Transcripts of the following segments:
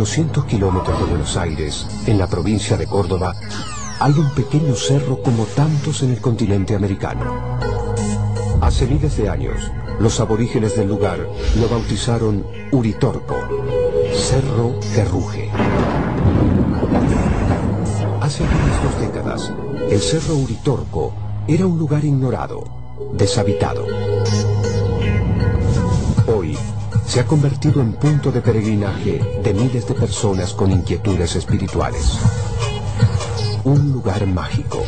A 800 kilómetros de Buenos Aires, en la provincia de Córdoba, hay un pequeño cerro como tantos en el continente americano. Hace miles de años, los aborígenes del lugar lo bautizaron Uritorco, cerro que ruge. Hace apenas dos décadas, el cerro Uritorco era un lugar ignorado, deshabitado. Se ha convertido en punto de peregrinaje de miles de personas con inquietudes espirituales. Un lugar mágico.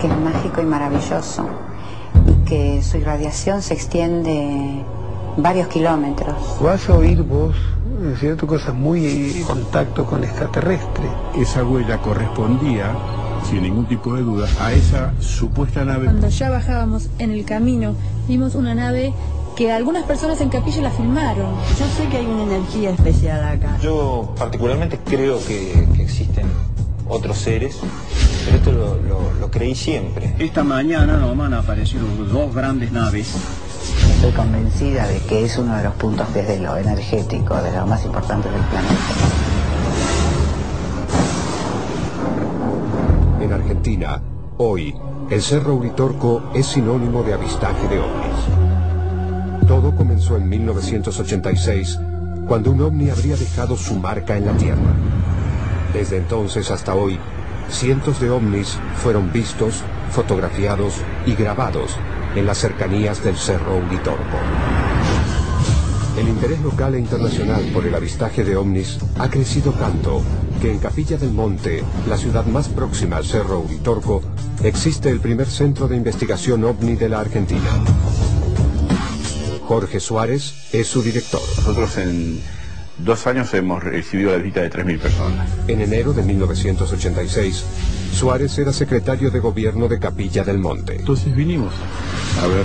que es mágico y maravilloso y que su irradiación se extiende varios kilómetros. Vas a oír vos, ¿no es cierto?, cosas muy en contacto con extraterrestre. Esa huella correspondía, sin ningún tipo de duda, a esa supuesta nave. Cuando ya bajábamos en el camino, vimos una nave que algunas personas en Capilla la filmaron. Yo sé que hay una energía especial acá. Yo particularmente creo que, que existen otros seres, pero esto lo, lo- lo creí siempre. Esta mañana nomás han aparecido dos grandes naves. Estoy convencida de que es uno de los puntos desde lo energético, de lo más importante del planeta. En Argentina, hoy, el Cerro Uritorco es sinónimo de avistaje de ovnis. Todo comenzó en 1986, cuando un ovni habría dejado su marca en la Tierra. Desde entonces hasta hoy, cientos de ovnis fueron vistos, fotografiados y grabados en las cercanías del Cerro Uritorco. El interés local e internacional por el avistaje de ovnis ha crecido tanto que en Capilla del Monte, la ciudad más próxima al Cerro Uritorco, existe el primer centro de investigación ovni de la Argentina. Jorge Suárez es su director. Nosotros en dos años hemos recibido la visita de 3.000 personas. En enero de 1986, Suárez era secretario de gobierno de Capilla del Monte. Entonces vinimos a ver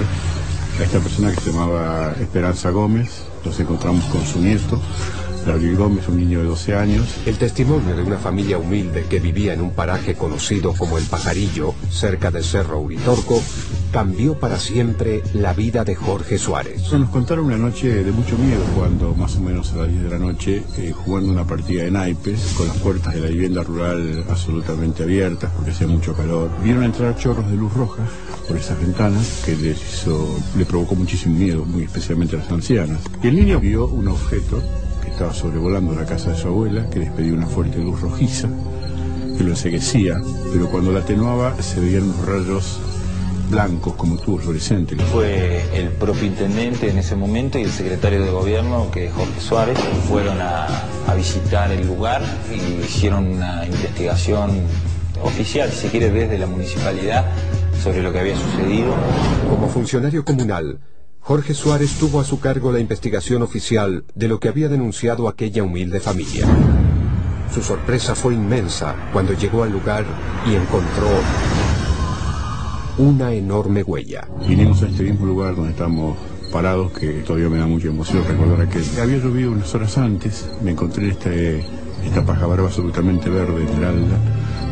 a esta persona que se llamaba Esperanza Gómez. Nos encontramos con su nieto, Gabriel Gómez, un niño de 12 años. El testimonio de una familia humilde que vivía en un paraje conocido como El Pajarillo, cerca del Cerro Uritorco, cambió para siempre la vida de Jorge Suárez. Nos contaron una noche de mucho miedo cuando más o menos a las 10 de la noche, eh, jugando una partida de naipes, con las puertas de la vivienda rural absolutamente abiertas porque hacía mucho calor, vieron entrar chorros de luz roja por esas ventanas que les hizo, le provocó muchísimo miedo, muy especialmente a las ancianas. Y el niño vio un objeto que estaba sobrevolando la casa de su abuela, que despedía una fuerte luz rojiza, que lo enseguecía, pero cuando la atenuaba se veían unos rayos blancos como tubos fluorescentes. Fue el propio intendente en ese momento y el secretario de gobierno, que es Jorge Suárez, fueron a, a visitar el lugar y hicieron una investigación oficial, si se quiere, desde la municipalidad sobre lo que había sucedido. Como funcionario comunal, Jorge Suárez tuvo a su cargo la investigación oficial de lo que había denunciado aquella humilde familia. Su sorpresa fue inmensa cuando llegó al lugar y encontró una enorme huella. Vinimos a este mismo lugar donde estamos parados, que todavía me da mucha emoción recordar aquel. Había llovido unas horas antes, me encontré este, esta paja barba absolutamente verde, esmeralda,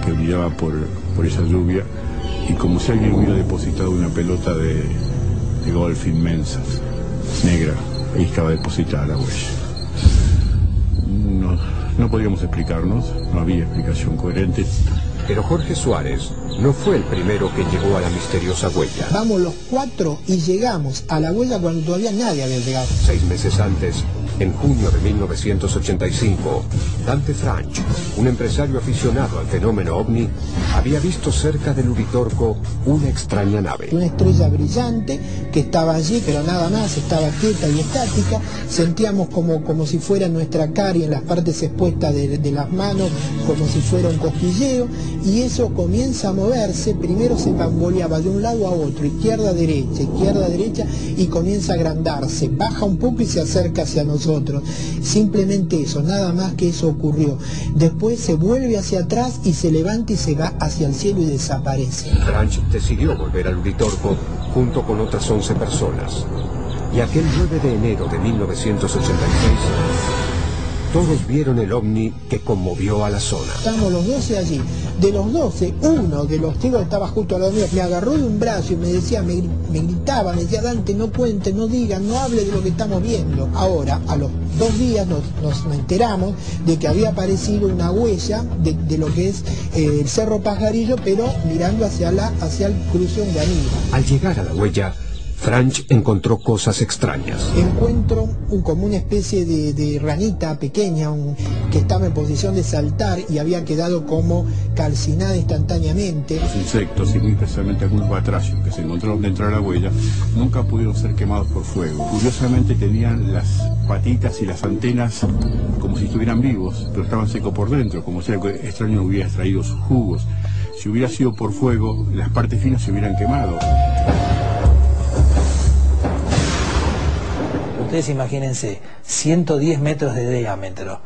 que brillaba por, por esa lluvia, y como si alguien hubiera depositado una pelota de, de golf inmensa, negra, ahí estaba depositada la huella. No, no podíamos explicarnos, no había explicación coherente. Pero Jorge Suárez no fue el primero que llegó a la misteriosa huella. Vamos los cuatro y llegamos a la huella cuando todavía nadie había llegado. Seis meses antes, en junio de 1985, Dante Franch, un empresario aficionado al fenómeno ovni, había visto cerca del Uritorco una extraña nave. Una estrella brillante que estaba allí, pero nada más, estaba quieta y estática. Sentíamos como, como si fuera nuestra cara y en las partes expuestas de, las manos, como si fuera un cosquilleo. Y eso comienza a moverse, primero se bamboleaba de un lado a otro, izquierda, derecha, izquierda, derecha, y comienza a agrandarse, baja un poco y se acerca hacia nosotros. Simplemente eso, nada más que eso ocurrió. Después se vuelve hacia atrás y se levanta y se va hacia el cielo y desaparece. Branch decidió volver al Uritorco junto con otras 11 personas. Y aquel 9 de enero de 1986, todos vieron el ovni que conmovió a la zona. Estábamos los 12 allí. De los 12, uno de los que estaba justo al lado mío me agarró de un brazo y me decía, me, me gritaba, me decía, Dante, no cuente, no diga, no hable de lo que estamos viendo. Ahora, a los dos días nos, nos enteramos de que había aparecido una huella de, de lo que es eh, el Cerro Pajarillo, pero mirando hacia, la, hacia el cruce de Aníbal. Al llegar a la huella, Franch encontró cosas extrañas. Encuentro un, como una especie de, de ranita pequeña un- que estaba en posición de saltar y había quedado como calcinada instantáneamente. Los insectos y muy especialmente algunos batracios que se encontraron dentro de la huella nunca pudieron ser quemados por fuego. Curiosamente tenían las patitas y las antenas como si estuvieran vivos, pero estaban secos por dentro, como si algo extraño hubiera extraído sus jugos. Si hubiera sido por fuego, las partes finas se hubieran quemado. Ustedes imagínense, 110 metros de diámetro.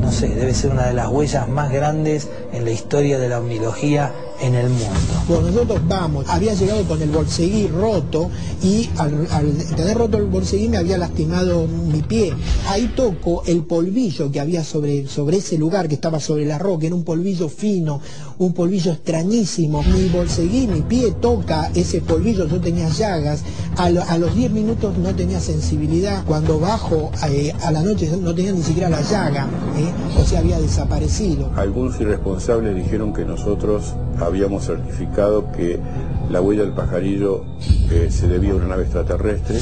No sé, debe ser una de las huellas más grandes en la historia de la omnilogía en el mundo. Cuando nosotros vamos, había llegado con el bolseguí roto y al, al tener roto el bolseguí me había lastimado mi pie. Ahí toco el polvillo que había sobre, sobre ese lugar que estaba sobre la roca, era un polvillo fino, un polvillo extrañísimo. Mi bolseguí, mi pie toca ese polvillo, yo tenía llagas. A, lo- a los 10 minutos no tenía sensibilidad. Cuando bajo eh, a la noche no tenía ni siquiera la llaga, ¿eh? o sea, había desaparecido. Algunos irresponsables dijeron que nosotros habíamos certificado que la huella del pajarillo eh, se debía a una nave extraterrestre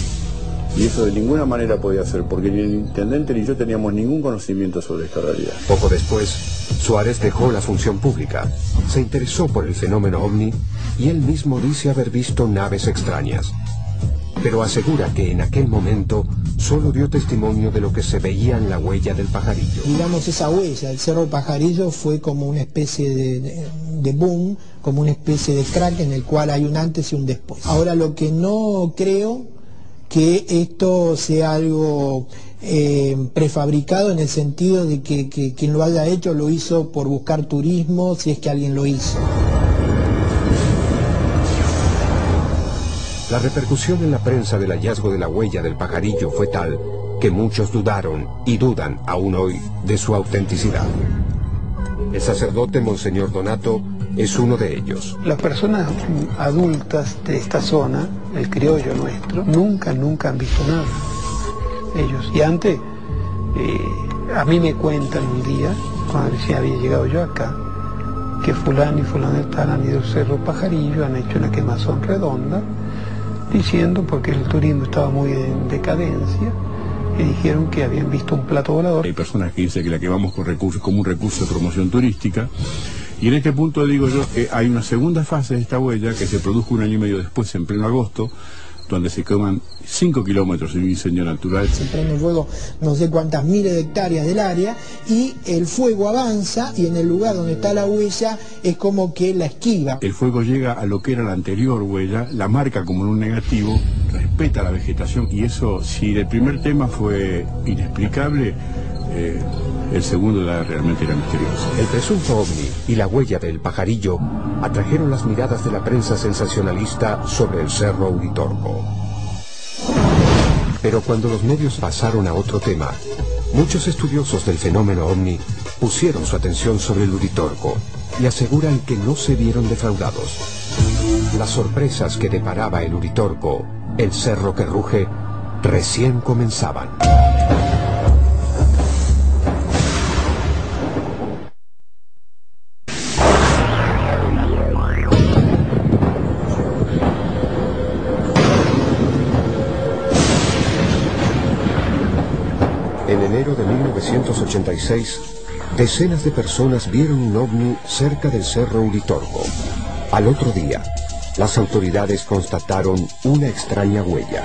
y eso de ninguna manera podía ser porque ni el intendente ni yo teníamos ningún conocimiento sobre esta realidad. Poco después, Suárez dejó la función pública, se interesó por el fenómeno ovni y él mismo dice haber visto naves extrañas. Pero asegura que en aquel momento solo dio testimonio de lo que se veía en la huella del pajarillo. digamos, esa huella, el Cerro Pajarillo fue como una especie de, de- boom, como una especie de crack en el cual hay un antes y un después. Ahora, lo que no creo que esto sea algo eh, prefabricado en el sentido de que quien lo haya hecho lo hizo por buscar turismo, si es que alguien lo hizo. La repercusión en la prensa del hallazgo de la huella del pajarillo fue tal que muchos dudaron y dudan aún hoy de su autenticidad. El sacerdote Monseñor Donato es uno de ellos. Las personas adultas de esta zona, el criollo nuestro, nunca, nunca han visto nada. Ellos. Y antes, eh, a mí me cuentan un día, cuando recién había llegado yo acá, que fulano y fulano tal han ido al Cerro Pajarillo, han hecho una quemazón redonda, diciendo, porque el turismo estaba muy en decadencia, y dijeron que habían visto un plato volador. Hay personas que dicen que la quemamos con recursos, como un recurso de promoción turística. Y en este punto digo yo que hay una segunda fase de esta huella que se produjo un año y medio después, en pleno agosto, donde se queman 5 kilómetros en un incendio natural. Se prende fuego no sé cuántas miles de hectáreas del área y el fuego avanza y en el lugar donde está la huella es como que la esquiva. El fuego llega a lo que era la anterior huella, la marca como en un negativo, respeta la vegetación y eso, si el primer tema fue inexplicable, el segundo era- realmente era misterioso. El presunto ovni y la huella del pajarillo atrajeron las miradas de la prensa sensacionalista sobre el cerro Uritorco. Pero cuando los medios pasaron a otro tema, muchos estudiosos del fenómeno ovni pusieron su atención sobre el Uritorco y aseguran que no se vieron defraudados. Las sorpresas que deparaba el Uritorco, el cerro que ruge, recién comenzaban. Enero de 1986, decenas de personas vieron un ovni cerca del cerro Uritorco. Al otro día, las autoridades constataron una extraña huella.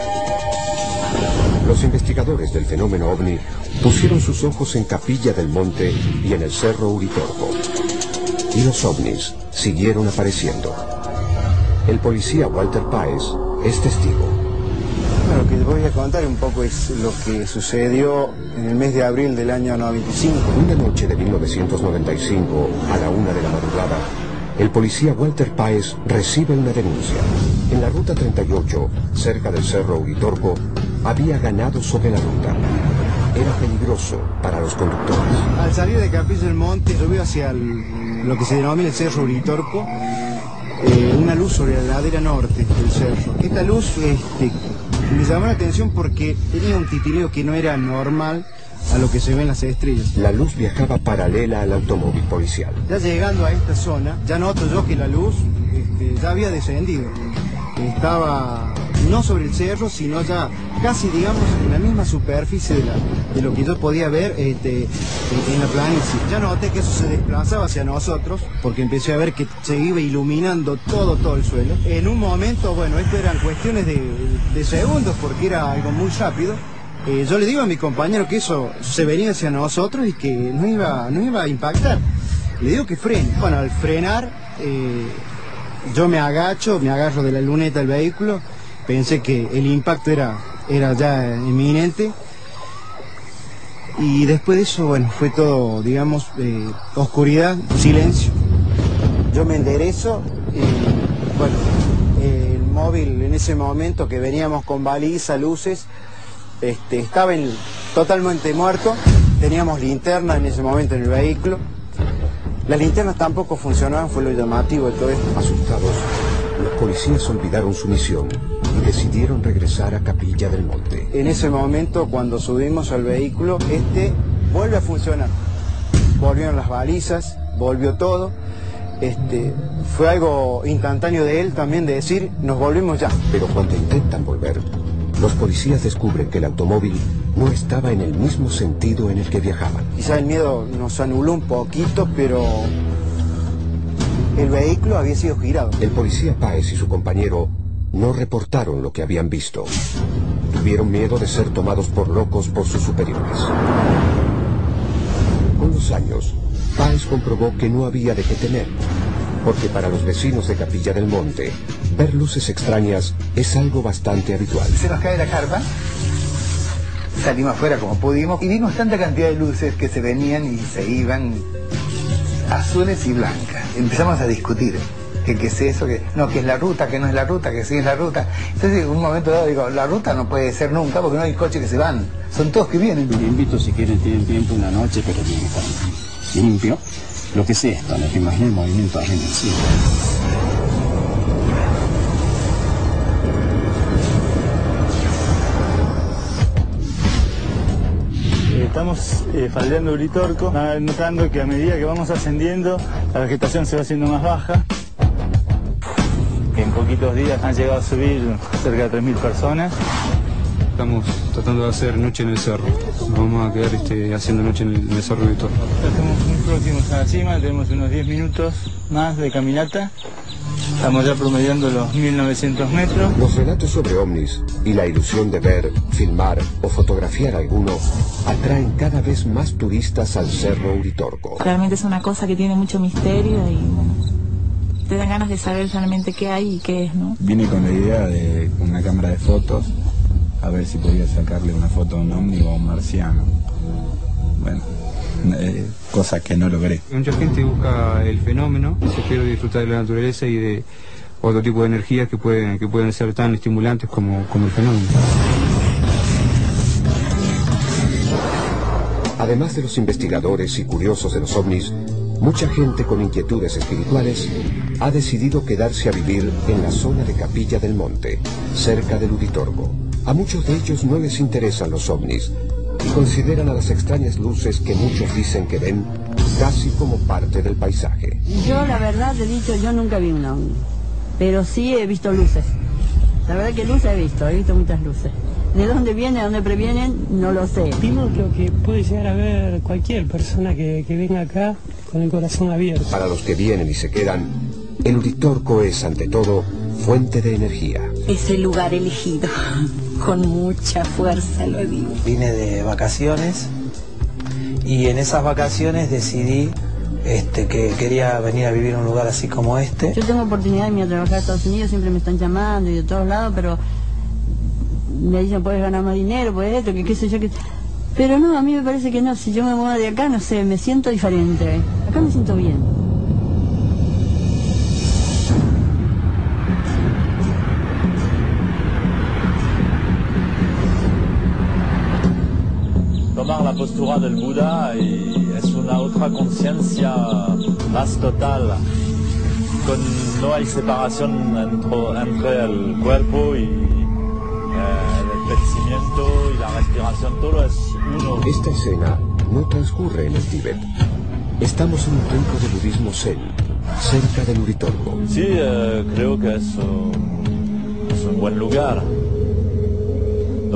Los investigadores del fenómeno ovni pusieron sus ojos en Capilla del Monte y en el cerro Uritorco. Y los ovnis siguieron apareciendo. El policía Walter Páez es testigo. Les voy a contar un poco es lo que sucedió en el mes de abril del año 95. Una noche de 1995, a la una de la madrugada, el policía Walter Páez recibe una denuncia. En la ruta 38, cerca del cerro Uritorco, había ganado sobre la ruta. era peligroso para los conductores. Al salir de Capilla del Monte, veo hacia el- lo que se denomina el Cerro Uritorco, eh, una luz sobre la ladera norte del cerro. Esta luz este, me llamó la atención porque tenía un titileo que no era normal a lo que se ve en las estrellas. La luz viajaba paralela al automóvil policial. Ya llegando a esta zona, ya noto yo que la luz este, ya había descendido. Estaba no sobre el cerro, sino ya casi, digamos, en la misma superficie de, lo que yo podía ver este, en, la planicie. Ya noté que eso se desplazaba hacia nosotros, porque empecé a ver que se iba iluminando todo, todo el suelo. En un momento, bueno, esto eran cuestiones de, de segundos, porque era algo muy rápido. Eh, yo le digo a mi compañero que eso se venía hacia nosotros y que no iba, no iba a impactar. Le digo que frene. Bueno, al frenar, eh, yo me agacho, me agarro de la luneta del vehículo, pensé que el impacto era, era ya inminente. Y después de eso, bueno, fue todo, digamos, eh, oscuridad, silencio. Yo me enderezo y, bueno, el móvil en ese momento que veníamos con baliza, luces, este, estaba en- totalmente muerto. Teníamos linterna en ese momento en el vehículo. Las linternas tampoco funcionaban, fue lo llamativo de todo esto. Asustados, los policías olvidaron su misión y decidieron regresar a Capilla del Monte. En ese momento, cuando subimos al vehículo, este vuelve a funcionar. Volvieron las balizas, volvió todo. Este, fue algo instantáneo de él también de decir, nos volvemos ya. Pero cuando intentan volver, los policías descubren que el automóvil no estaba en el mismo sentido en el que viajaban. Quizá el miedo nos anuló un poquito, pero el vehículo había sido girado. El policía Páez y su compañero no reportaron lo que habían visto. Tuvieron miedo de ser tomados por locos por sus superiores. Con los años, Páez comprobó que no había de qué temer, porque para los vecinos de Capilla del Monte, ver luces extrañas es algo bastante habitual. Se nos cae la carpa, salimos afuera como pudimos y vimos tanta cantidad de luces que se venían y se iban, azules y blancas. Empezamos a discutir. Que qué es eso, que no, que es la ruta, que no es la ruta, que sí es la ruta. Entonces en un momento dado digo, la ruta no puede ser nunca porque no hay coches que se van, son todos que vienen. Les invito si quieren, tienen tiempo una noche, pero tiene que estar limpio. Lo que es esto, que imaginen el movimiento arriba Estamos eh, faldeando Uritorco, ah, notando que a medida que vamos ascendiendo, la vegetación se va haciendo más baja. En poquitos días han llegado a subir cerca de 3.000 personas. Estamos tratando de hacer noche en el cerro. Nos vamos a quedar este, haciendo noche en el, en el cerro. Ya estamos muy próximos a la cima, tenemos unos 10 minutos más de caminata. Estamos ya promediando los 1.900 metros. Los relatos sobre ovnis y la ilusión de ver, filmar o fotografiar alguno atraen cada vez más turistas al Cerro Uritorco. Realmente es una cosa que tiene mucho misterio y bueno, te dan ganas de saber realmente qué hay y qué es, ¿no? Vine con la idea de una cámara de fotos, a ver si podía sacarle una foto a un ovni o a un marciano. Bueno, eh, cosa que no logré. Mucha gente busca el fenómeno, se quiere disfrutar de la naturaleza y de otro tipo de energías que pueden, que pueden ser tan estimulantes como, como el fenómeno. Además de los investigadores y curiosos de los ovnis, mucha gente con inquietudes espirituales ha decidido quedarse a vivir en la zona de Capilla del Monte, cerca del Uritorco. A muchos de ellos no les interesan los ovnis y consideran a las extrañas luces que muchos dicen que ven casi como parte del paisaje. Yo la verdad he dicho, yo nunca vi un ovni, pero sí he visto luces. La verdad que luces he visto, he visto muchas luces. ¿De dónde vienen, de dónde previenen? No lo sé. Timo creo que puede llegar a ver cualquier persona que, que venga acá con el corazón abierto. Para los que vienen y se quedan, el Uritorco es ante todo fuente de energía. Es el lugar elegido. Con mucha fuerza lo digo. Vine de vacaciones y en esas vacaciones decidí este, que quería venir a vivir en un lugar así como este. Yo tengo oportunidad de irme a trabajar a Estados Unidos, siempre me están llamando y de todos lados, pero me dicen, puedes ganar más dinero, puedes esto, que qué sé yo, que... Pero no, a mí me parece que no, si yo me muevo de acá, no sé, me siento diferente. Acá me siento bien. Tomá. la postura del Buda y es una otra conciencia más total. Con, no hay separación entre, entre el cuerpo y eh, el crecimiento y la respiración, todo es uno. Esta escena no transcurre en el Tíbet. Estamos en un templo de budismo zen, cerca del Uritorco. Sí, eh, creo que es, un- es un buen lugar.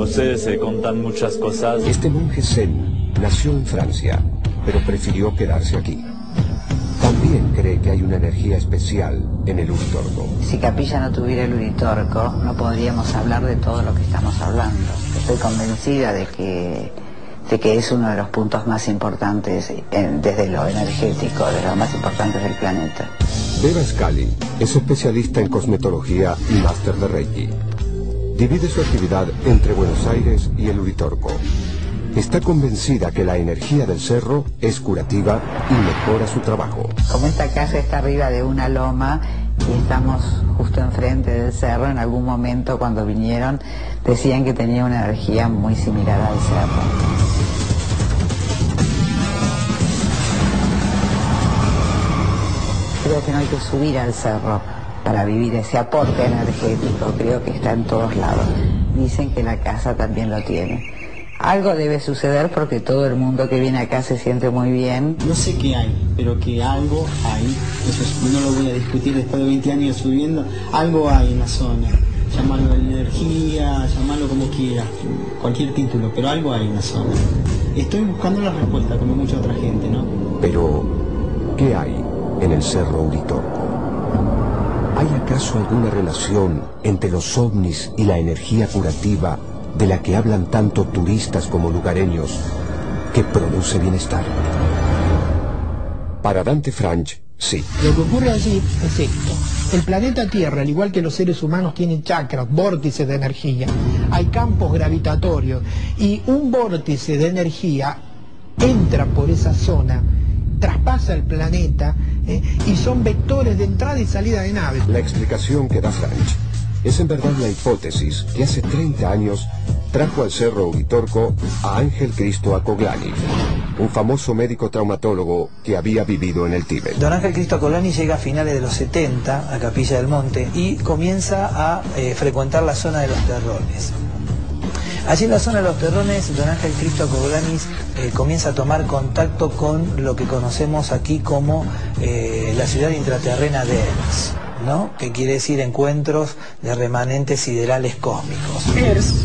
No sé, se contan muchas cosas. Este monje zen nació en Francia, pero prefirió quedarse aquí. También cree que hay una energía especial en el Uritorco. Si Capilla no tuviera el Uritorco, no podríamos hablar de todo lo que estamos hablando. Estoy convencida de que, de que es uno de los puntos más importantes eh, desde lo energético, de los más importantes del planeta. Beba Scali es especialista en cosmetología y máster de Reiki. Divide su actividad entre Buenos Aires y el Uritorco. Está convencida que la energía del cerro es curativa y mejora su trabajo. Como esta casa está arriba de una loma y estamos justo enfrente del cerro, en algún momento cuando vinieron decían que tenía una energía muy similar al cerro. Creo que no hay que subir al cerro para vivir ese aporte energético, creo que está en todos lados. Dicen que la casa también lo tiene. Algo debe suceder porque todo el mundo que viene acá se siente muy bien. No sé qué hay, pero que algo hay, eso es- no lo voy a discutir después de 20 años subiendo, algo hay en la zona. Llamarlo energía, llamarlo como quieras, cualquier título, pero algo hay en la zona. Estoy buscando la respuesta, como mucha otra gente, ¿no? Pero, ¿qué hay en el cerro Uritorco? ¿Hay acaso alguna relación entre los ovnis y la energía curativa de la que hablan tanto turistas como lugareños que produce bienestar? Para Dante Franch, sí. Lo que ocurre allí es esto. El planeta Tierra, al igual que los seres humanos, tiene chakras, vórtices de energía. Hay campos gravitatorios y un vórtice de energía entra por esa zona, traspasa el planeta ¿eh? y son vectores de entrada y salida de naves. La explicación que da Franch es en verdad la hipótesis que hace 30 años trajo al cerro Uritorco a Ángel Cristo Acoglani, un famoso médico traumatólogo que había vivido en el Tíbet. Don Ángel Cristo Colani llega a finales de los 70 a Capilla del Monte y comienza a eh, frecuentar la zona de los terrones. Allí en la zona de los terrones, don Ángel Cristo Coglanis eh, comienza a tomar contacto con lo que conocemos aquí como eh, la ciudad intraterrena de Ers, ¿no? que quiere decir encuentros de remanentes siderales cósmicos. Ers,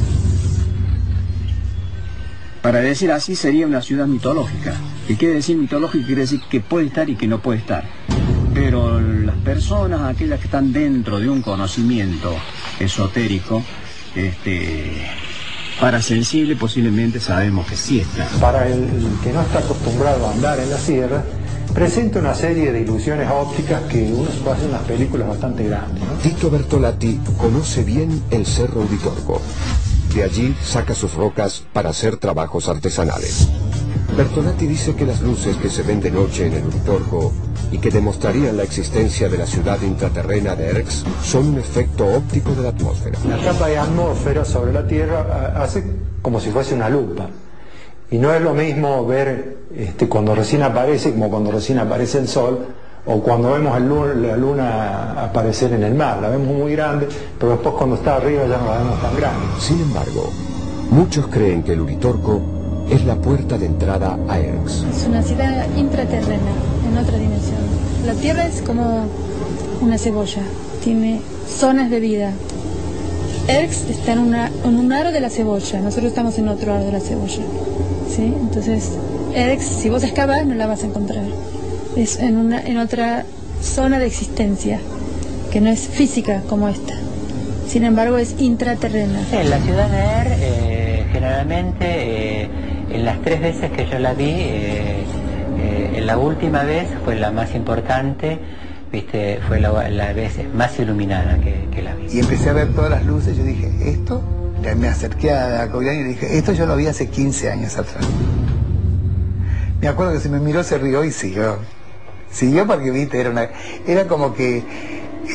para decir así, sería una ciudad mitológica. ¿Qué quiere decir mitológica? Quiere decir que puede estar y que no puede estar. Pero las personas, aquellas que están dentro de un conocimiento esotérico, este, para sensible posiblemente sabemos que sí está. Para el que no está acostumbrado a andar en la sierra, presenta una serie de ilusiones ópticas que uno puede hacer unas películas bastante grandes. ¿no? Tito Bertolatti conoce bien el cerro Uritorco. De allí saca sus rocas para hacer trabajos artesanales. Bertolatti dice que las luces que se ven de noche en el Uritorco y que demostrarían la existencia de la ciudad intraterrena de Erx son un efecto óptico de la atmósfera. La capa de atmósfera sobre la Tierra a- hace como si fuese una lupa. Y no es lo mismo ver este, cuando recién aparece como cuando recién aparece el sol o cuando vemos el la luna aparecer en el mar. La vemos muy grande, pero después cuando está arriba ya no la vemos tan grande. Sin embargo, muchos creen que el Uritorco es la puerta de entrada a Erx. Es una ciudad intraterrena, en otra dimensión. La Tierra es como una cebolla, tiene zonas de vida. Erx está en, una, en un aro de la cebolla, nosotros estamos en otro aro de la cebolla. ¿sí? Entonces, Erx, si vos excavas, no la vas a encontrar. Es en, una, en otra zona de existencia, que no es física como esta. Sin embargo, es intraterrena. Sí, la ciudad de Er, eh, generalmente, eh, en las tres veces que yo la vi, eh, eh, en la última vez fue la más importante, viste, fue la, la vez más iluminada que, que la vi. Y empecé a ver todas las luces, yo dije, esto, me acerqué a Cogliani y le dije, esto yo lo vi hace 15 años atrás. Me acuerdo que se me miró, se rió y siguió. Siguió porque, viste, era una, era como que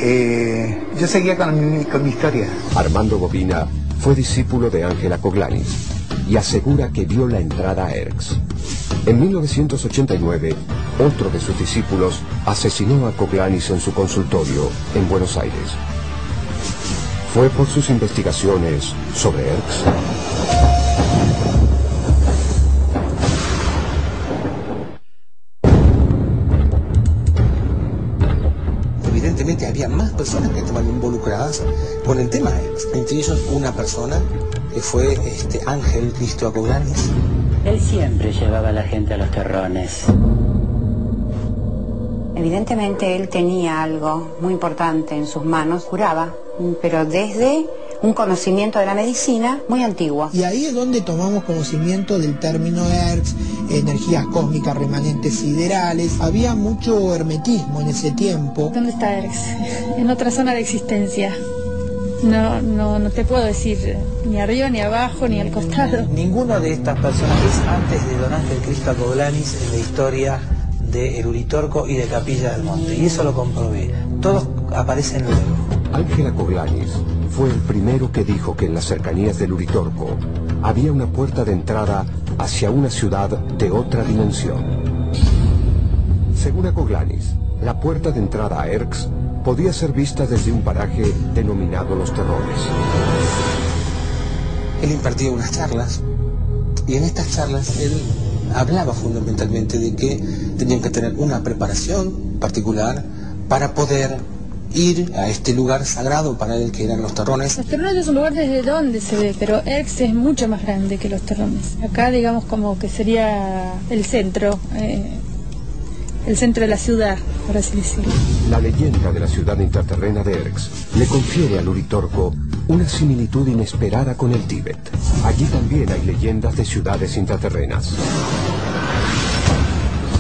eh, yo seguía con mi, con mi historia. Armando Bobina fue discípulo de Ángela Coglanis. Y asegura que vio la entrada a Erx. En 1989, otro de sus discípulos asesinó a Coglanis en su consultorio en Buenos Aires. Fue por sus investigaciones sobre Erx. Evidentemente había más personas que estaban involucradas con el tema Erx. Entre ellos una persona que fue este Ángel Cristo Acoglanis. Él siempre llevaba a la gente a los terrones. Evidentemente él tenía algo muy importante en sus manos, curaba, pero desde un conocimiento de la medicina muy antiguo. Y ahí es donde tomamos conocimiento del término ERX, energías cósmicas remanentes siderales. Había mucho hermetismo en ese tiempo. ¿Dónde está ERX? En otra zona de existencia. No, no, no te puedo decir ni arriba, ni abajo, ni al costado. Ninguno de estas personajes antes de Don Ángel Cristo Acoglanis en la historia de El Uritorco y de Capilla del Monte. Y eso lo comprobé. Todos aparecen luego. Ángela Coglanis fue el primero que dijo que en las cercanías del Uritorco había una puerta de entrada hacia una ciudad de otra dimensión. Según Acoglanis, la puerta de entrada a Erx podía ser vista desde un paraje denominado Los Terrones. Él impartía unas charlas y en estas charlas él hablaba fundamentalmente de que tenían que tener una preparación particular para poder ir a este lugar sagrado para él que eran los terrones. Los terrones es un lugar desde donde se ve, pero Erx es mucho más grande que los terrones. Acá digamos como que sería el centro, eh, el centro de la ciudad, por así decirlo. La leyenda de la ciudad interterrena de Erx le confiere al Uritorco una similitud inesperada con el Tíbet. Allí también hay leyendas de ciudades intraterrenas.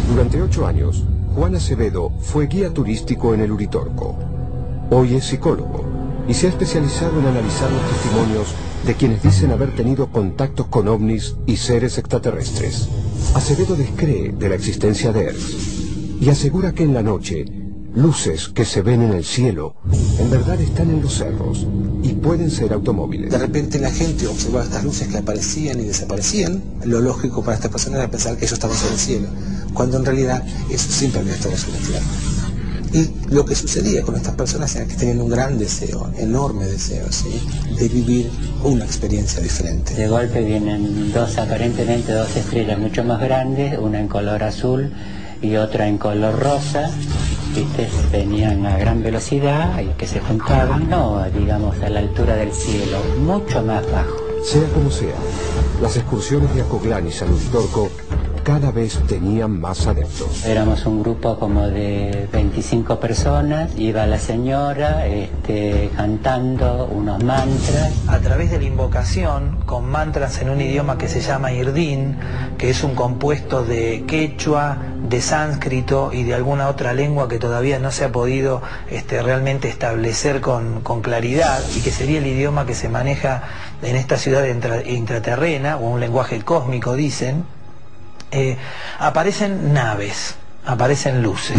Durante ocho años, Juan Acevedo fue guía turístico en el Uritorco. Hoy es psicólogo y se ha especializado en analizar los testimonios de quienes dicen haber tenido contactos con ovnis y seres extraterrestres. Acevedo descree de la existencia de Erx y asegura que en la noche, luces que se ven en el cielo en verdad están en los cerros y pueden ser automóviles. De repente la gente observaba estas luces que aparecían y desaparecían. Lo lógico para estas personas era pensar que ellos estaban sobre el cielo, cuando en realidad eso siempre había estado sobre la tierra. Y lo que sucedía con estas personas era que tenían un gran deseo, enorme deseo, ¿sí? de vivir una experiencia diferente. De golpe vienen dos, aparentemente dos estrellas mucho más grandes, una en color azul y otra en color rosa, ¿viste? venían a gran velocidad y que se juntaban, no digamos a la altura del cielo, mucho más bajo. Sea como sea, las excursiones de Acoglanis al Uritorco cada vez tenían más adeptos. Éramos un grupo como de 25 personas, iba la señora este, cantando unos mantras. A través de la invocación, con mantras en un idioma que se llama irdín, que es un compuesto de quechua, de sánscrito y de alguna otra lengua que todavía no se ha podido este, realmente establecer con, claridad y que sería el idioma que se maneja en esta ciudad intra- intraterrena, o un lenguaje cósmico dicen, eh, aparecen naves, aparecen luces.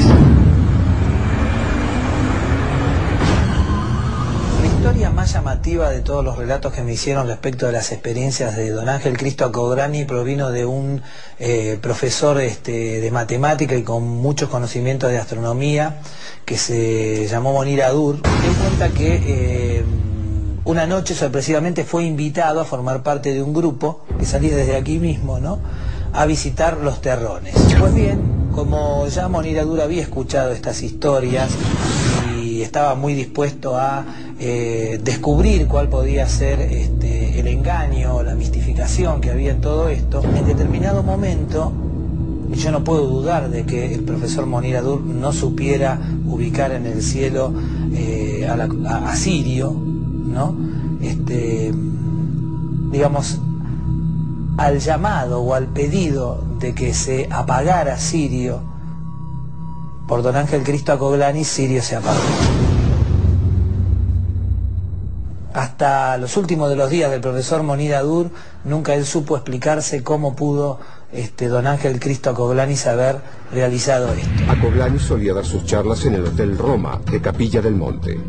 Más llamativa de todos los relatos que me hicieron respecto de las experiencias de don Ángel Cristo Acograni provino de un eh, profesor este, de matemática y con muchos conocimientos de astronomía que se llamó Monir Adur. Él cuenta que eh, una noche sorpresivamente fue invitado a formar parte de un grupo que salía desde aquí mismo, ¿no? a visitar los terrones. Pues bien, como ya Monir Adur había escuchado estas historias y estaba muy dispuesto a eh, descubrir cuál podía ser este, el engaño, la mistificación que había en todo esto, en determinado momento, y yo no puedo dudar de que el profesor Monir Adur no supiera ubicar en el cielo eh, a, a Sirio, ¿no? Este, digamos, al llamado o al pedido de que se apagara Sirio por don Ángel Cristo Acoglani, Sirio se apagó. Hasta los últimos de los días del profesor Monir Adur, nunca él supo explicarse cómo pudo este, don Ángel Cristo Acoglanis haber realizado esto. Acoglanis solía dar sus charlas en el Hotel Roma de Capilla del Monte.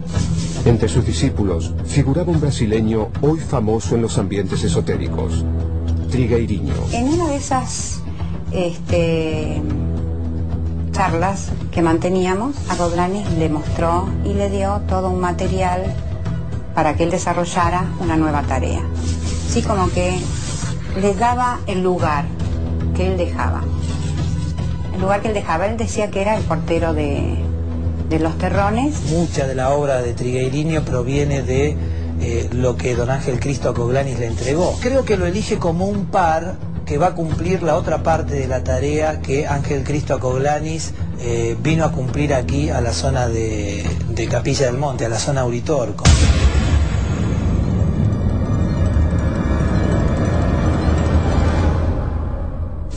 Entre sus discípulos figuraba un brasileño hoy famoso en los ambientes esotéricos, Trigueiriño. En una de esas este, charlas que manteníamos, a Rodlanis le mostró y le dio todo un material para que él desarrollara una nueva tarea. Así como que les daba el lugar que él dejaba. El lugar que él dejaba, él decía que era el portero de, de los terrones. Mucha de la obra de Trigueiriño proviene de eh, lo que don Ángel Cristo Acoglanis le entregó. Creo que lo elige como un par que va a cumplir la otra parte de la tarea que Ángel Cristo Acoglanis eh, vino a cumplir aquí a la zona de, Capilla del Monte, a la zona Uritorco.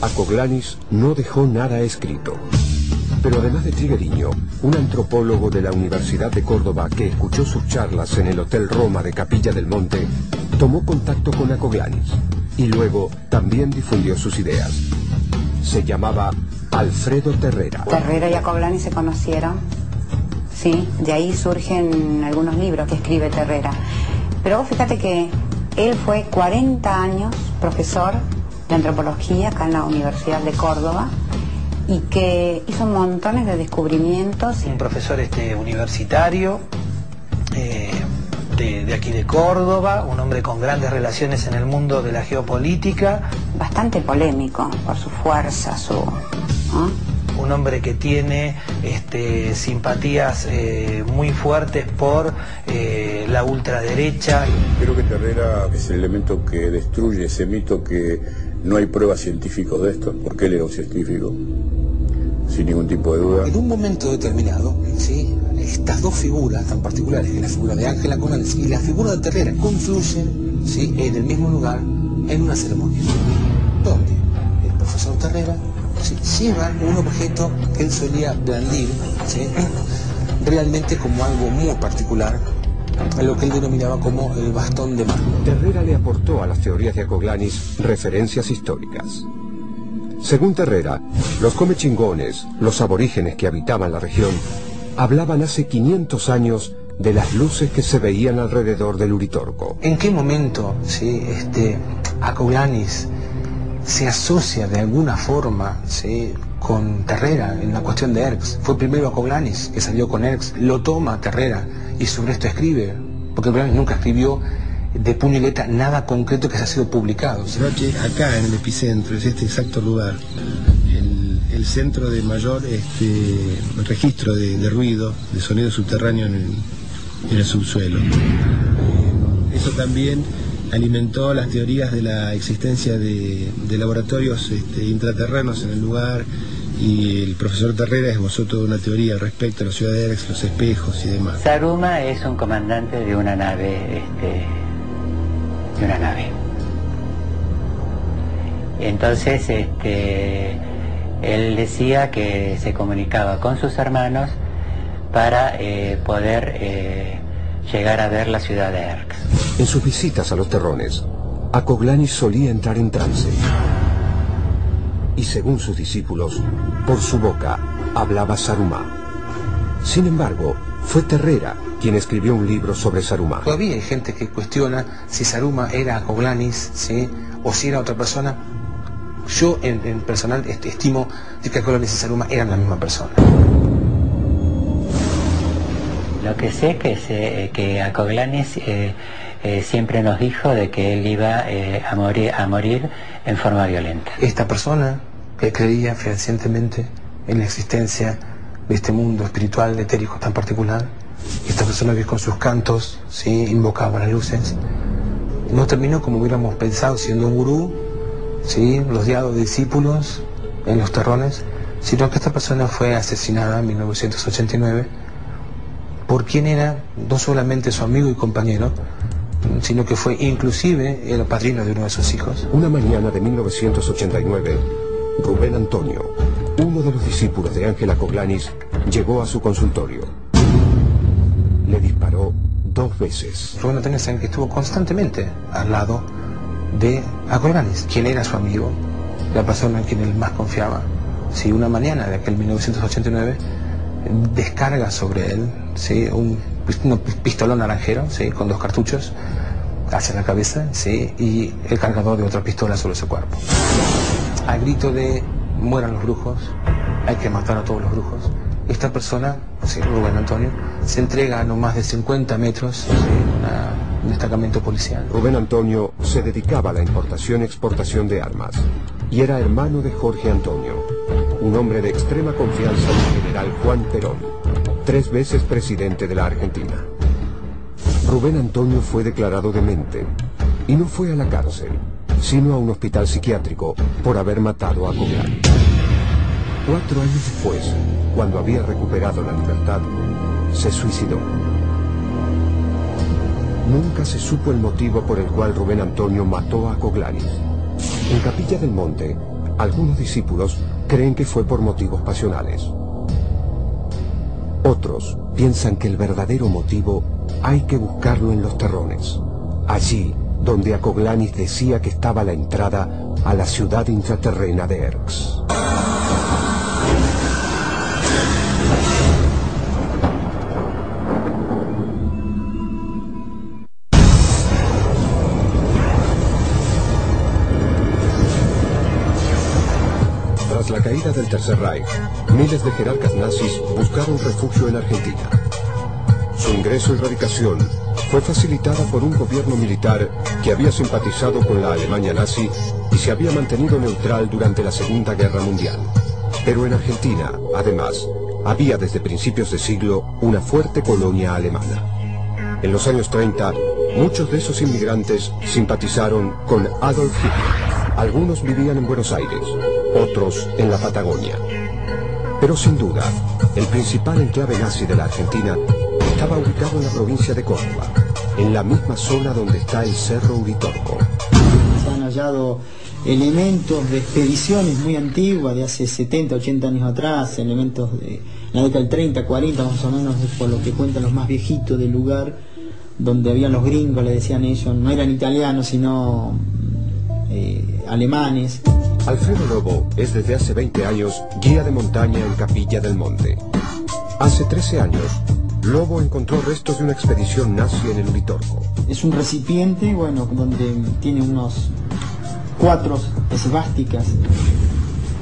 Acoglanis no dejó nada escrito. Pero además de Trigueriño, un antropólogo de la Universidad de Córdoba que escuchó sus charlas en el Hotel Roma de Capilla del Monte, tomó contacto con Acoglanis y luego también difundió sus ideas. Se llamaba Alfredo Terrera. Terrera y Acoglanis se conocieron. Sí, de ahí surgen algunos libros que escribe Terrera. Pero vos fíjate que él fue 40 años profesor de antropología acá en la Universidad de Córdoba y que hizo montones de descubrimientos. Un profesor este, universitario eh, aquí de Córdoba, un hombre con grandes relaciones en el mundo de la geopolítica. Bastante polémico por su fuerza, su... ¿no? un hombre que tiene este, simpatías eh, muy fuertes por eh, la ultraderecha. Creo que Terrera es el elemento que destruye ese mito que no hay pruebas científicas de esto, porque él era un científico, sin ningún tipo de duda. En un momento determinado. Estas dos figuras tan particulares, la figura de Ángela Conales y la figura de Terrera, confluyen ¿sí? en el mismo lugar en una ceremonia, donde el profesor Terrera lleva un objeto que él solía blandir realmente como algo muy particular lo que él denominaba como el bastón de mano. Terrera le aportó a las teorías de Acoglanis referencias históricas. Según Terrera, los comechingones, los aborígenes que habitaban la región, hablaban hace 500 años de las luces que se veían alrededor del Uritorco. ¿En qué momento ¿sí? este, Acoglanis se asocia de alguna forma ¿sí? con Terrera en la cuestión de Erx? Fue primero Acoglanis que salió con Erx, lo toma Terrera y sobre esto escribe, porque Acoglanis nunca escribió de puño y letra nada concreto que haya sido publicado. Sino que acá en el epicentro es este exacto lugar, centro de mayor este, registro de, ruido, de sonido subterráneo en el, subsuelo. Eh, eso también alimentó las teorías de la existencia de, laboratorios este, intraterrenos en el lugar y el profesor Terrera esbozó toda una teoría respecto a la ciudad de Erex, los espejos y demás. Saruma es un comandante de una nave este, de una nave. Entonces, este, él decía que se comunicaba con sus hermanos para eh, poder eh, llegar a ver la ciudad de Erx. En sus visitas a los terrones, Acoglani solía entrar en trance. Y según sus discípulos, por su boca hablaba Sarumá. Sin embargo, fue Terrera quien escribió un libro sobre Saruma. Todavía hay gente que cuestiona si Saruma era Acoglanis, ¿sí? o si era otra persona. Yo en, en personal est estimo que Acoglanis y Saruma eran la misma persona. Lo que sé que, se, que Acoglanis eh, eh, siempre nos dijo de que él iba eh, a, morir, a morir en forma violenta. Esta persona que creía fehacientemente en la existencia de este mundo espiritual, etérico tan particular, esta persona que con sus cantos ¿sí? invocaba las luces, no terminó como hubiéramos pensado siendo un gurú, ¿sí? rodeado de discípulos en los terrones, sino que esta persona fue asesinada en 1989 por quien era no solamente su amigo y compañero, sino que fue inclusive el padrino de uno de sus hijos. Una mañana de 1989, Rubén Antonio, uno de los discípulos de Ángela Coglanis, llegó a su consultorio. Le disparó dos veces. Rubén Antonio que estuvo constantemente al lado de Acoglanis, quien era su amigo, la persona en quien él más confiaba. Si una mañana de aquel 1989 descarga sobre él ¿sí? un, un pistolón naranjero ¿sí? con dos cartuchos hacia la cabeza, sí, y el cargador de otra pistola sobre su cuerpo. Al grito de mueran los brujos, hay que matar a todos los brujos. Esta persona, sí, Rubén Antonio, se entrega a no más de 50 metros destacamento policial. Rubén Antonio se dedicaba a la importación y exportación de armas y era hermano de Jorge Antonio, un hombre de extrema confianza del general Juan Perón, tres veces presidente de la Argentina. Rubén Antonio fue declarado demente y no fue a la cárcel, sino a un hospital psiquiátrico por haber matado a Coglani. Cuatro años después, cuando había recuperado la libertad, se suicidó. Nunca se supo el motivo por el cual Rubén Antonio mató a Coglanis. En Capilla del Monte, algunos discípulos creen que fue por motivos pasionales. Otros piensan que el verdadero motivo hay que buscarlo en los terrones, allí donde Acoglanis decía que estaba la entrada a la ciudad intraterrena de Erx. Tras la caída del Tercer Reich, miles de jerarcas nazis buscaron refugio en Argentina. Su ingreso y radicación fue facilitada por un gobierno militar que había simpatizado con la Alemania nazi y se había mantenido neutral durante la Segunda Guerra Mundial. Pero en Argentina, además, había desde principios de siglo una fuerte colonia alemana. En los años 30, muchos de esos inmigrantes simpatizaron con Adolf Hitler. Algunos vivían en Buenos Aires, otros en la Patagonia. Pero sin duda, el principal enclave nazi de la Argentina estaba ubicado en la provincia de Córdoba, en la misma zona donde está el Cerro Uritorco. Se han hallado elementos de expediciones muy antiguas, de hace 70, 80 años atrás, elementos de la década del 30, 40 más o menos, por lo que cuentan los más viejitos del lugar, donde habían los gringos, le decían ellos, no eran italianos, sino eh, alemanes. Alfredo Lobo es desde hace 20 años guía de montaña en Capilla del Monte. Hace 13 años, Lobo encontró restos de una expedición nazi en el Uritorco. Es un recipiente, bueno, donde tiene unos cuatro esvásticas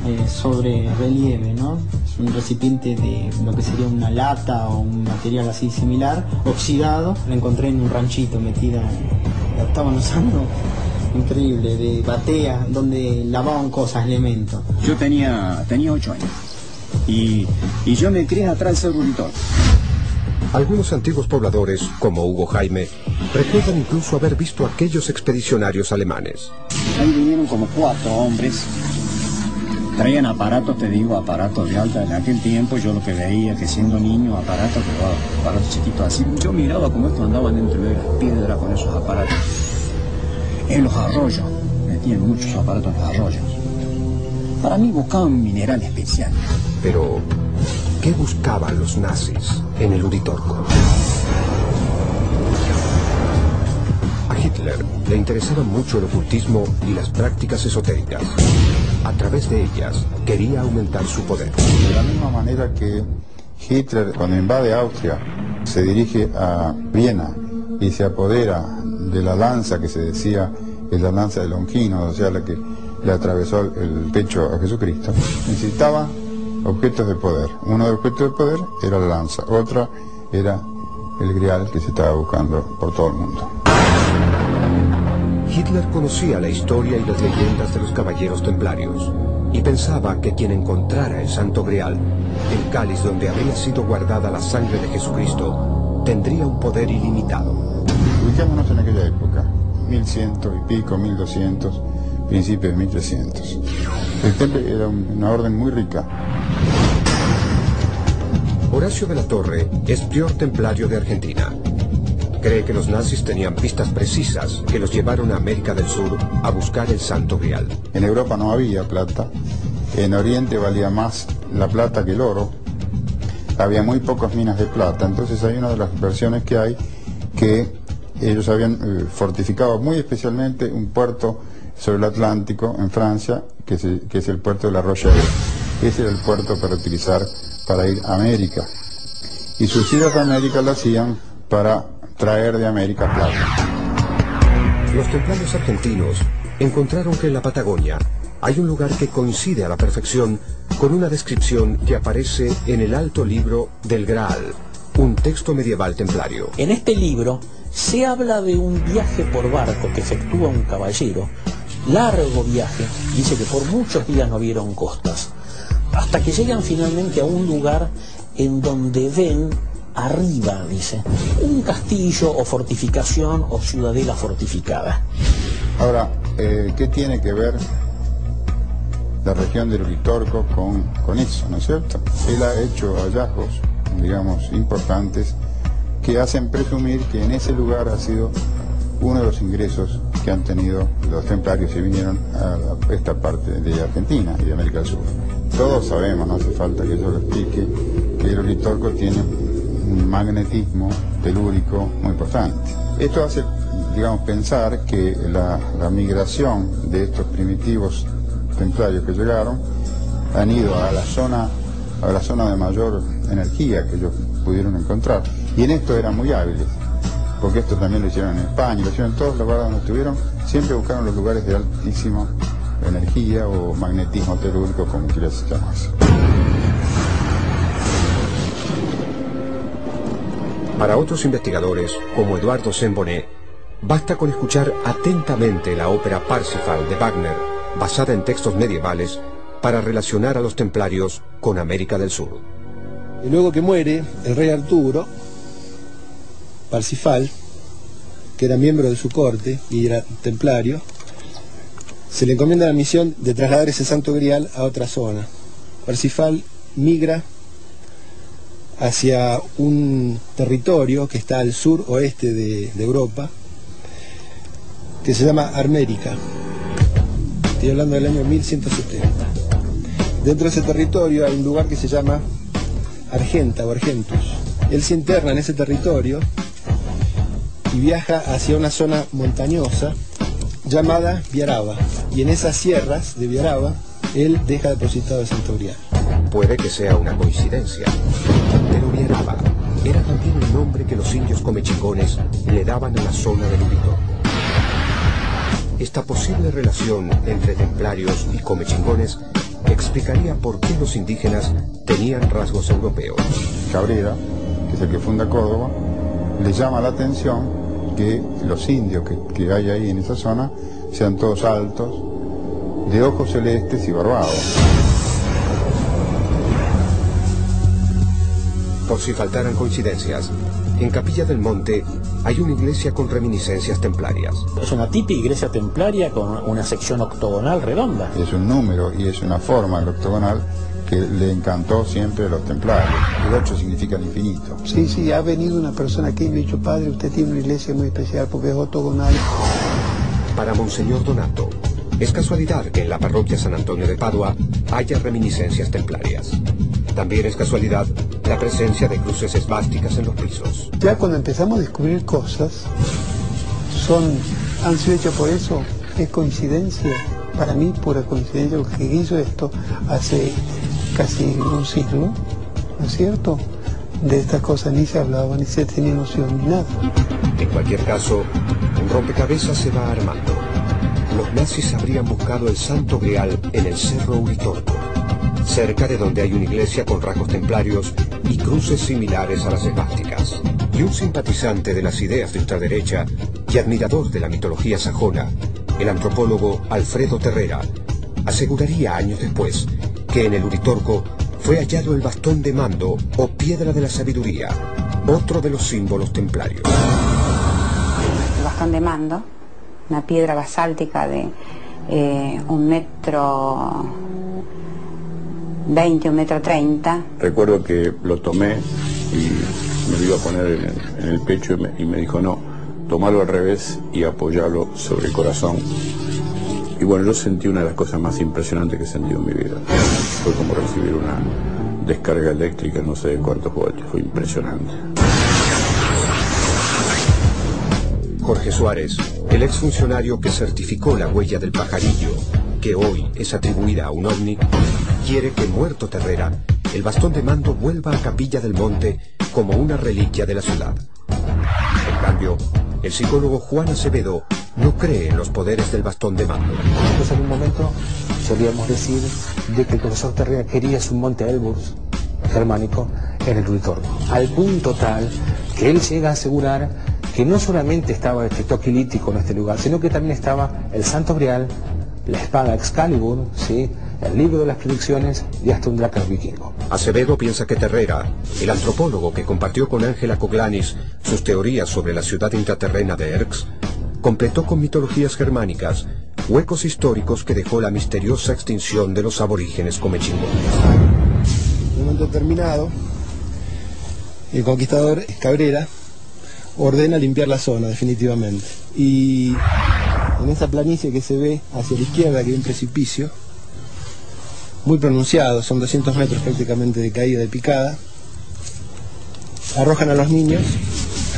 eh, sobre relieve, ¿no? Es un recipiente de lo que sería una lata o un material así similar, oxidado. Lo encontré en un ranchito metida, la estaban usando increíble, de batea, donde lavaban cosas, elementos. Yo tenía, tenía ocho años y, y yo me crié atrás del Uritorco. Algunos antiguos pobladores, como Hugo Jaime, recuerdan incluso haber visto a aquellos expedicionarios alemanes. Ahí vinieron como cuatro hombres. Traían aparatos, te digo, aparatos de alta. En aquel tiempo yo lo que veía que siendo niño, aparatos, pero aparatos chiquitos así. Yo miraba cómo estos andaban entre de las piedras con esos aparatos. En los arroyos, metían muchos aparatos en los arroyos. Para mí buscaban mineral especial. Pero, ¿qué buscaban los nazis en el Uritorco? A Hitler le interesaba mucho el ocultismo y las prácticas esotéricas. A través de ellas quería aumentar su poder. De la misma manera que Hitler, cuando invade Austria, se dirige a Viena y se apodera de la lanza que se decía es la lanza de Longino, o sea, la que le atravesó el pecho a Jesucristo, necesitaba objetos de poder. Uno de los objetos de poder era la lanza, otra era el grial que se estaba buscando por todo el mundo. Hitler conocía la historia y las leyendas de los caballeros templarios y pensaba que quien encontrara el Santo Grial, el cáliz donde habría sido guardada la sangre de Jesucristo, tendría un poder ilimitado. Ubicémonos en aquella época, 1100 y pico, 1200, principios de 1300. El temple era una orden muy rica. Horacio de la Torre es prior templario de Argentina. Cree que los nazis tenían pistas precisas que los llevaron a América del Sur a buscar el Santo Grial. En Europa no había plata, en Oriente valía más la plata que el oro, había muy pocas minas de plata, entonces hay una de las versiones que hay que ellos habían eh, fortificado muy especialmente un puerto sobre el Atlántico en Francia, que es el, puerto de la Rochelle. Ese era el puerto para utilizar para ir a América. Y sus idas a América lo hacían para traer de América plata. Los templarios argentinos encontraron que en la Patagonia hay un lugar que coincide a la perfección con una descripción que aparece en el alto libro del Graal, un texto medieval templario. En este libro se habla de un viaje por barco que efectúa un caballero, largo viaje, dice que por muchos días no vieron costas, hasta que llegan finalmente a un lugar en donde ven arriba, dice, un castillo o fortificación o ciudadela fortificada. Ahora, eh, ¿qué tiene que ver la región del Uritorco con, con eso, ¿no es cierto? Él ha hecho hallazgos, digamos, importantes que hacen presumir que en ese lugar ha sido uno de los ingresos que han tenido los templarios que vinieron a esta parte de Argentina y de América del Sur. Todos sabemos, no hace falta que yo lo explique, que el Uritorco tiene un magnetismo telúrico muy importante. Esto hace, digamos, pensar que la, la migración de estos primitivos templarios que llegaron han ido a la zona a la zona de mayor energía que ellos pudieron encontrar. Y en esto eran muy hábiles, porque esto también lo hicieron en España, lo hicieron en todos los lugares donde estuvieron, siempre buscaron los lugares de altísima energía o magnetismo telúrico, como quieras llamarse. Para otros investigadores, como Eduardo Semboné, basta con escuchar atentamente la ópera Parsifal de Wagner, basada en textos medievales, para relacionar a los templarios con América del Sur. Y luego que muere el rey Arturo, Parsifal, que era miembro de su corte y era templario, se le encomienda la misión de trasladar ese santo grial a otra zona. Parsifal migra hacia un territorio que está al sur oeste de, de Europa, que se llama Armérica. Estoy hablando del año 1170. Dentro de ese territorio hay un lugar que se llama Argenta o Argentus. Él se interna en ese territorio y viaja hacia una zona montañosa llamada Viaraba. Y en esas sierras de Viaraba, él deja depositado el santo grial. Puede que sea una coincidencia, pero Viaraba era también el nombre que los indios comechingones le daban a la zona del Uritorco. Esta posible relación entre templarios y comechingones explicaría por qué los indígenas tenían rasgos europeos. Cabrera, que es el que funda Córdoba, le llama la atención que los indios que, que hay ahí en esa zona sean todos altos, de ojos celestes y barbados. Por si faltaran coincidencias, en Capilla del Monte hay una iglesia con reminiscencias templarias. Es una típica iglesia templaria con una sección octogonal redonda. Es un número y es una forma el octogonal que le encantó siempre a los templarios. El 8 significa el infinito. Sí, sí, ha venido una persona aquí y me ha dicho, padre, usted tiene una iglesia muy especial porque es octogonal. Para Monseñor Donato, es casualidad que en la parroquia San Antonio de Padua haya reminiscencias templarias. También es casualidad la presencia de cruces esvásticas en los pisos. Ya cuando empezamos a descubrir cosas, son, han sido hechas por eso, es coincidencia, para mí pura coincidencia, porque hizo esto hace casi un siglo, ¿no es cierto? De estas cosas ni se hablaba, ni se tenía noción, ni nada. En cualquier caso, un rompecabezas se va armando. Los nazis habrían buscado el Santo Grial en el Cerro Uritorco, cerca de donde hay una iglesia con rasgos templarios y cruces similares a las esvásticas. Y un simpatizante de las ideas de ultraderecha y admirador de la mitología sajona, el antropólogo Alfredo Terrera, aseguraría años después que en el Uritorco fue hallado el bastón de mando o piedra de la sabiduría, otro de los símbolos templarios. El bastón de mando, una piedra basáltica de eh, un metro 20, un metro 30. Recuerdo que lo tomé y me lo iba a poner en el, en el pecho y me, y me dijo no, tomalo al revés y apoyarlo sobre el corazón. Y bueno, yo sentí una de las cosas más impresionantes que he sentido en mi vida. Fue como recibir una descarga eléctrica, no sé de cuántos voltios, fue impresionante. Jorge Suárez, el exfuncionario que certificó la huella del pajarillo, que hoy es atribuida a un ovni, quiere que muerto Terrera, el bastón de mando vuelva a Capilla del Monte como una reliquia de la ciudad. En cambio, el psicólogo Juan Acevedo no cree en los poderes del bastón de mando. Nosotros en un momento solíamos decir de que el profesor Terrea quería su monte Elburz germánico en el Uritorco, al punto tal que él llega a asegurar que no solamente estaba este toque lítico en este lugar, sino que también estaba el Santo Grial, la espada Excalibur, ¿sí? el libro de las predicciones y hasta un Drácula vikingo. Acevedo piensa que Terrera, el antropólogo que compartió con Ángela Coglanis sus teorías sobre la ciudad intraterrena de Erx, completó con mitologías germánicas huecos históricos que dejó la misteriosa extinción de los aborígenes comechingones. En un momento determinado, el conquistador Cabrera ordena limpiar la zona definitivamente. Y en esa planicie que se ve hacia la izquierda, que hay un precipicio, muy pronunciado, son 200 metros prácticamente de caída de picada, arrojan a los niños,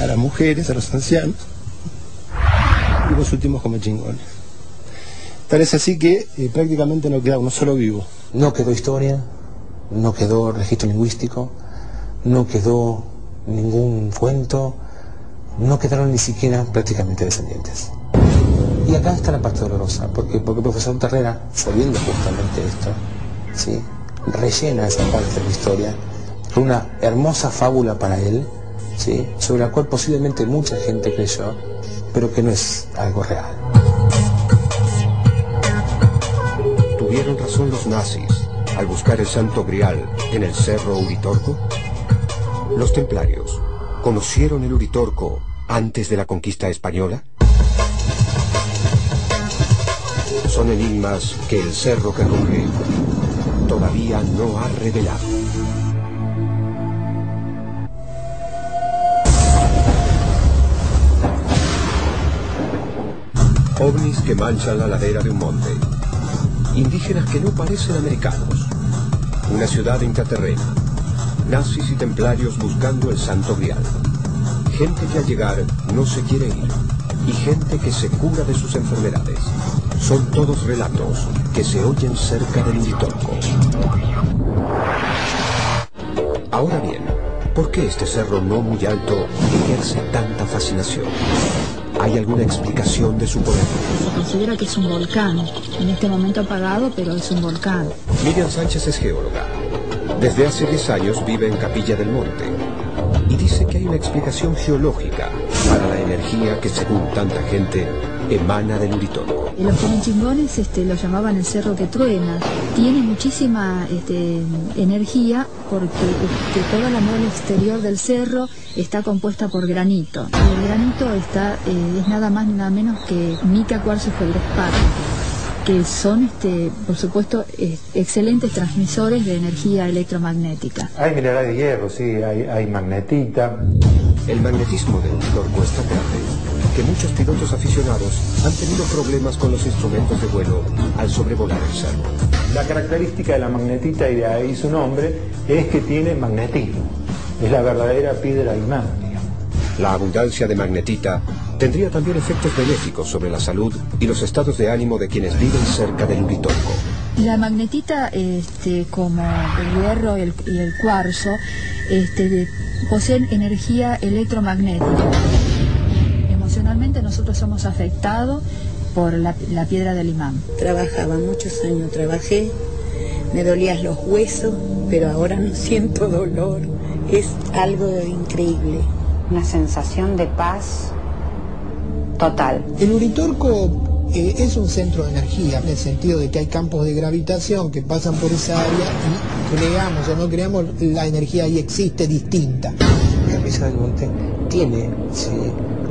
a las mujeres, a los ancianos y los últimos come chingones. Parece así que eh, prácticamente no queda uno solo vivo. No quedó historia, no quedó registro lingüístico, no quedó ningún cuento, no quedaron ni siquiera prácticamente descendientes. Y acá está la parte dolorosa, porque, porque el profesor Terrera, sabiendo justamente esto, ¿sí? rellena esa parte de la historia con una hermosa fábula para él, ¿sí? sobre la cual posiblemente mucha gente creyó, pero que no es algo real. ¿Tuvieron razón los nazis al buscar el Santo Grial en el Cerro Uritorco? Los templarios conocieron el Uritorco antes de la conquista española? Son enigmas que el cerro que ruge todavía no ha revelado. ovnis que manchan la ladera de un monte, indígenas que no parecen americanos, una ciudad intraterrena, nazis y templarios buscando el santo grial, gente que al llegar no se quiere ir y gente que se cura de sus enfermedades. Son todos relatos que se oyen cerca del Uritorco. Ahora bien, ¿por qué este cerro no muy alto ejerce tanta fascinación? ¿Hay alguna explicación de su poder? Se considera que es un volcán, en este momento apagado, pero es un volcán. Miriam Sánchez es geóloga. Desde hace 10 años vive en Capilla del Monte y dice que hay una explicación geológica para la energía que según tanta gente emana del Uritorco. Los cominchingones este, lo llamaban el cerro que truena. Tiene muchísima este, energía porque este, toda la muela exterior del cerro está compuesta por granito. El granito está, eh, es nada más ni nada menos que mica, cuarzo y feldespato que son, este, por supuesto, eh, excelentes transmisores de energía electromagnética. Hay minerales de hierro, sí, hay, hay magnetita. El magnetismo del Uritorco es tan grande que muchos pilotos aficionados han tenido problemas con los instrumentos de vuelo al sobrevolar el cerro. La característica de la magnetita, y de ahí su nombre, es que tiene magnetismo. Es la verdadera piedra imán. La abundancia de magnetita tendría también efectos benéficos sobre la salud y los estados de ánimo de quienes viven cerca del Uritorco. La magnetita, este, como el hierro y el, y el cuarzo, este, de- poseen energía electromagnética. Emocionalmente nosotros somos afectados por la, la piedra del imán. Trabajaba muchos años, trabajé, me dolían los huesos, pero ahora no siento dolor. Es algo increíble. Una sensación de paz total. El Uritorco eh, es un centro de energía, en el sentido de que hay campos de gravitación que pasan por esa área y creamos o no creamos, la energía ahí existe distinta. Capilla del Monte tiene sí,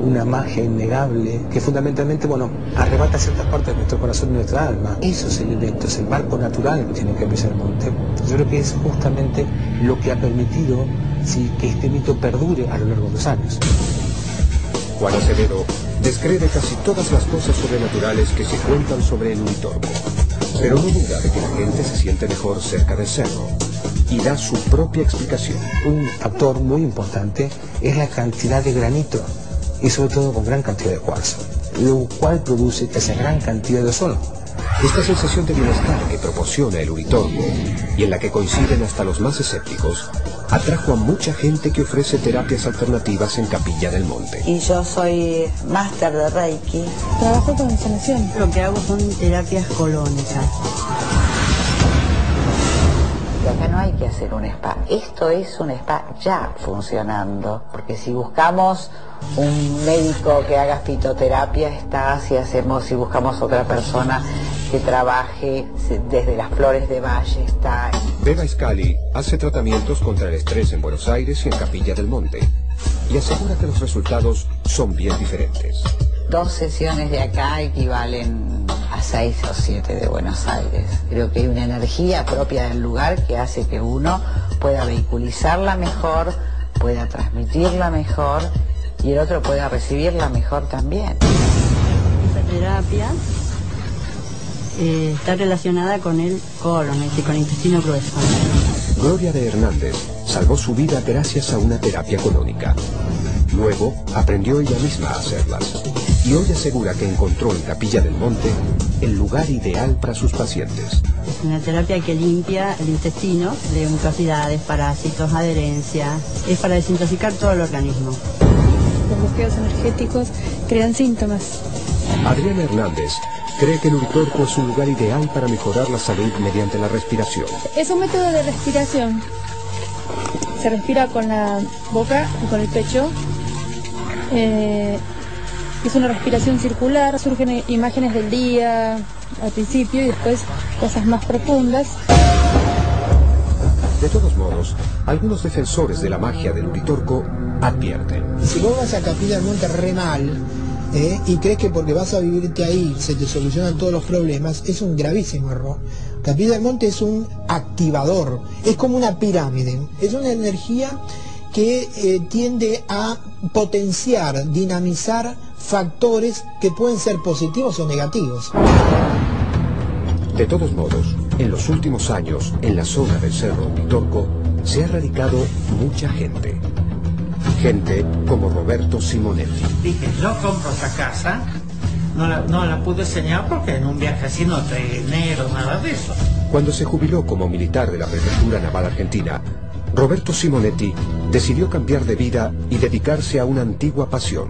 una magia innegable que fundamentalmente, bueno, arrebata ciertas partes de nuestro corazón y nuestra alma. Esos elementos, el marco natural que tiene Capilla del Monte, yo creo que es justamente lo que ha permitido sí, que este mito perdure a lo largo de los años. Juan Acevedo describe casi todas las cosas sobrenaturales que se cuentan sobre el Uritorco, pero no duda de que la gente se siente mejor cerca del cerro y da su propia explicación. Un factor muy importante es la cantidad de granito y sobre todo con gran cantidad de cuarzo, lo cual produce haya gran cantidad de ozono. Esta sensación de bienestar que proporciona el Uritorco y en la que coinciden hasta los más escépticos atrajo a mucha gente que ofrece terapias alternativas en Capilla del Monte. Y yo soy máster de Reiki. Trabajo con sanación. Lo que hago son terapias colónicas. Acá no hay que hacer un spa. Esto es un spa ya funcionando. Porque si buscamos un médico que haga fitoterapia, está. Si hacemos, si buscamos otra persona que trabaje desde las flores de valle, está. Beba Scali hace tratamientos contra el estrés en Buenos Aires y en Capilla del Monte. Y asegura que los resultados son bien diferentes. Dos sesiones de acá equivalen a seis o siete de Buenos Aires. Creo que hay una energía propia del lugar que hace que uno pueda vehiculizarla mejor, pueda transmitirla mejor y el otro pueda recibirla mejor también. Esa terapia eh, está relacionada con el colon, este, con el intestino grueso. Gloria de Hernández salvó su vida gracias a una terapia colónica. Luego aprendió ella misma a hacerlas. Y hoy asegura que encontró en Capilla del Monte el lugar ideal para sus pacientes. Es una terapia que limpia el intestino de mucosidades, parásitos, adherencia. Es para desintoxicar todo el organismo. Los bloqueos energéticos crean síntomas. Adriana Hernández cree que el Uritorco es un lugar ideal para mejorar la salud mediante la respiración. Es un método de respiración. Se respira con la boca y con el pecho. Eh, es una respiración circular, surgen imágenes del día al principio y después cosas más profundas. De todos modos, algunos defensores de la magia del Uritorco advierten. Si vos vas a Capilla del Monte re mal ¿eh? y crees que porque vas a vivirte ahí se te solucionan todos los problemas, es un gravísimo error. Capilla del Monte es un activador, es como una pirámide, es una energía que eh, tiende a potenciar, dinamizar factores que pueden ser positivos o negativos. De todos modos, en los últimos años, en la zona del Cerro Pitorco, se ha radicado mucha gente. Gente como Roberto Simonetti. Dije, yo compro esta casa, no la, no la pude enseñar porque en un viaje así no trae dinero, nada de eso. Cuando se jubiló como militar de la Prefectura Naval Argentina, Roberto Simonetti decidió cambiar de vida y dedicarse a una antigua pasión,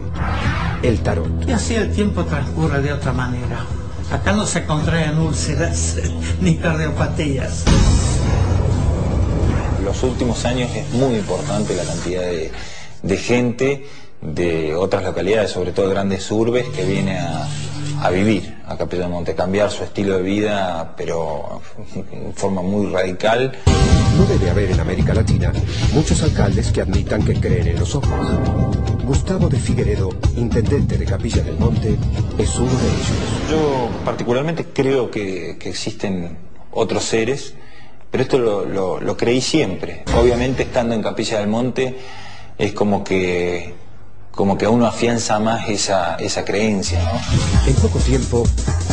el tarot. Y así el tiempo transcurre de otra manera. Acá no se contraen úlceras ni cardiopatías. Los últimos años es muy importante la cantidad de, de gente de otras localidades, sobre todo grandes urbes, que viene a, a vivir a Capilla del Monte, cambiar su estilo de vida, pero en forma muy radical. No debe haber en América Latina muchos alcaldes que admitan que creen en los ojos. Gustavo de Figueredo, intendente de Capilla del Monte, es uno de ellos. Yo particularmente creo que, que existen otros seres, pero esto lo, lo, lo creí siempre. Obviamente estando en Capilla del Monte es como que como que uno afianza más esa, esa creencia. ¿no? En poco tiempo,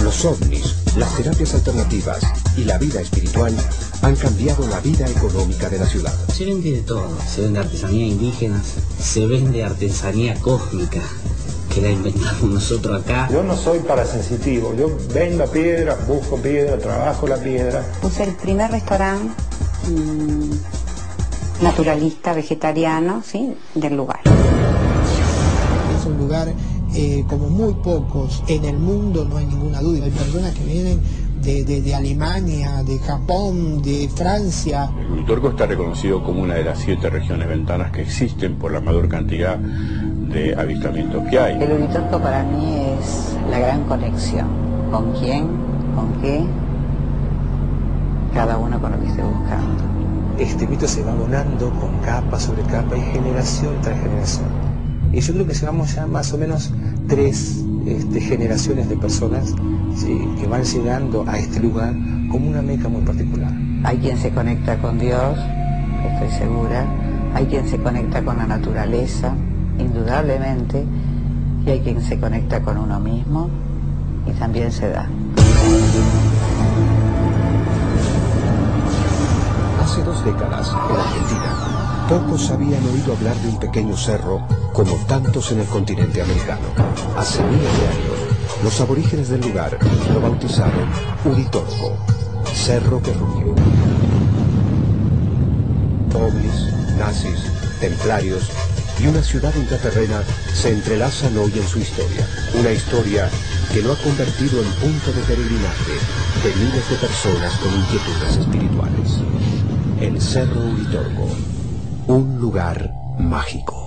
los ovnis, las terapias alternativas y la vida espiritual han cambiado la vida económica de la ciudad. Se vende de todo, se vende artesanía indígena, se vende artesanía cósmica, que la inventamos nosotros acá. Yo no soy parasensitivo, yo vendo piedra, busco piedra, trabajo la piedra. Puse el primer restaurante mmm, naturalista, vegetariano, ¿sí? del lugar es un lugar eh, como muy pocos en el mundo, no hay ninguna duda. Hay personas que vienen de, de, de Alemania, de Japón, de Francia. El Uritorco está reconocido como una de las siete regiones ventanas que existen por la mayor cantidad de avistamientos que hay. El Uritorco para mí es la gran conexión. ¿Con quién? ¿Con qué? Cada uno con lo que esté buscando. Este mito se va abonando con capa sobre capa y generación tras generación. Y yo creo que llevamos ya más o menos tres este, generaciones de personas que van llegando a este lugar como una meca muy particular. Hay quien se conecta con Dios, estoy segura. Hay quien se conecta con la naturaleza, indudablemente. Y hay quien se conecta con uno mismo y también se da. Hace dos décadas, en Argentina, pocos habían oído hablar de un pequeño cerro como tantos en el continente americano. Hace miles de años, los aborígenes del lugar lo bautizaron Uritorco, cerro que rugió. Ovnis, nazis, templarios y una ciudad intraterrena se entrelazan hoy en su historia. Una historia que lo ha convertido en punto de peregrinaje de miles de personas con inquietudes espirituales. El Cerro Uritorco, un lugar mágico.